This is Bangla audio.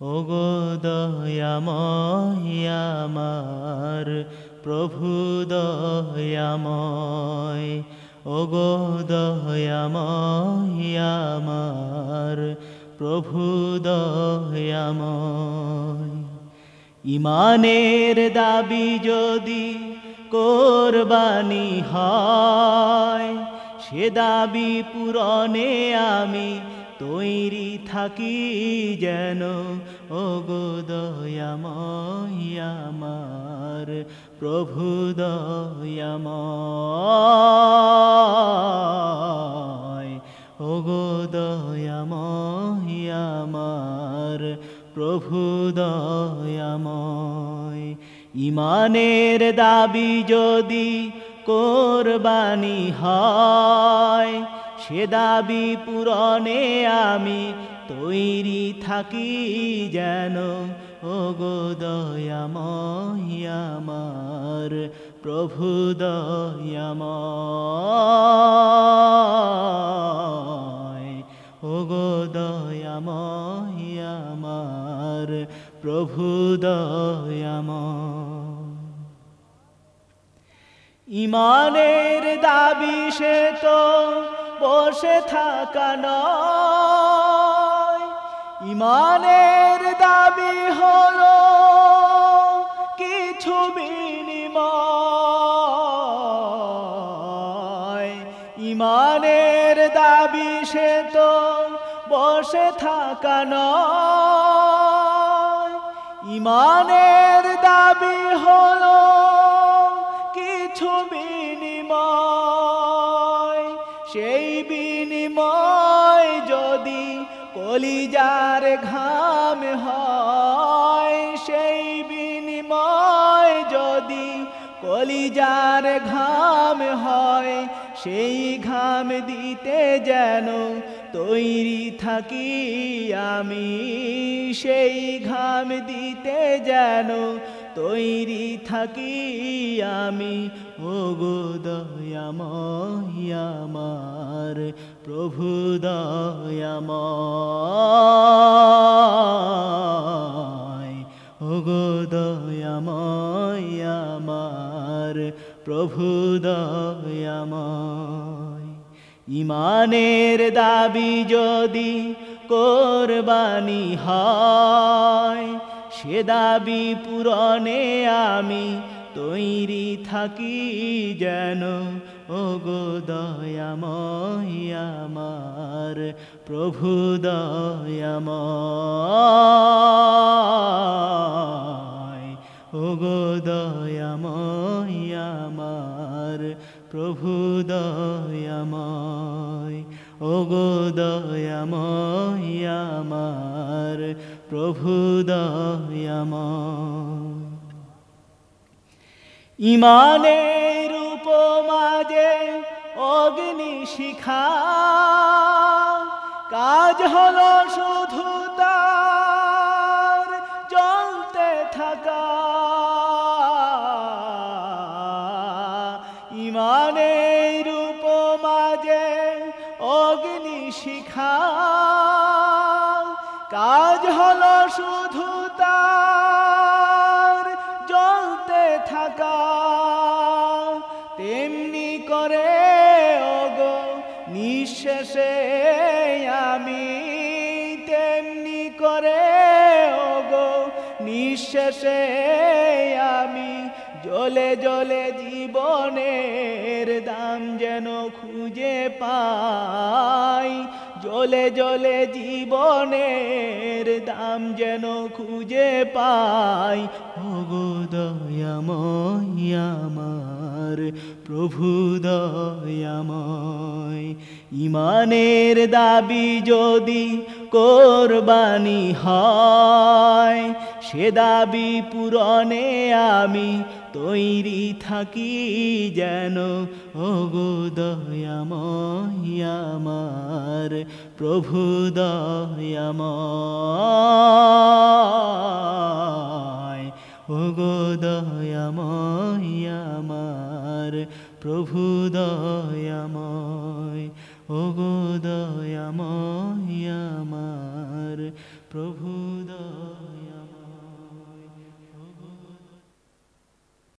ওগো দয়াময় আমার, প্রভু দয়াময়। ওগো দয়াময় আমার, প্রভু দয়াময়। ইমানের দাবি যদি কোরবানি হয়, সে দাবি পূরণে আমি তৈরি থাকি যেন ও গো দয়াময় আমার, প্রভু দয়াময় ও গো দয়াময় আমার, প্রভু দয়াময়। ইমানের দাবি যদি কোরবানি হয় সে দাবি পূরণে আমি তৈরি থাকি যেন। ও গো আমার, প্রভু দয়াময়। ও গো দয়াময় আমার, প্রভু দয়াম ইমানের দাবি সে তো বসে থাকা নয়। ইমানের দাবি হলো কিছু বিনিময়। ইমানের দাবি সে তো বসে থাকা নয়। ইমানের দাবি হলো সেই বিনিময় যদি কলিজার ঘাম হয়, সেই বিনিময় যদি কলিজার ঘাম হয়, সেই ঘাম দিতে যেন তৈরি থাকি আমি, সেই ঘাম দিতে যেন তৈরি থাকি আমি। ও দয়াময় প্রভু দয়াময় ও গো দয়াময় আমার, প্রভু দয়াময়। ইমানের দাবি যদি কোরবানি হয়, সে দাবি পূরণে আমি তৈরি থাকি যেন ও দয়াময় আমার, প্রভু দয়াময় ও দয়াময় আমার, প্রভু দয়াময় ও দয়াময় আমার, প্রভু দয়াময়। ইমানের উপমাজে অগ্নি শিখা। কাজ হলো শুধু তার জ্বলতে থাকা। ইমানের উপমাজে অগ্নি শিখা। কাজ হলো শুধু তার থাকা তেমনি করে অগ নিঃশেষে আমি তেমনি করে অগ নিঃশেষে আমি জলে জলে জীবনের দাম যেন খুঁজে পাই। জলে জলে জীবনের দাম যেন খুঁজে পাই। ওগো দয়াময় আমার, প্রভু ইমানের দাবি যদি কোরবানি হয়, সে দাবি পূরণে আমি তৈরি থাকি যেন, ওগো আমার, প্রভু দয়াময়, ওগো দয়াময় আমার, প্রভু দয়াময়, ওগো দয়াময় আমার, প্রভু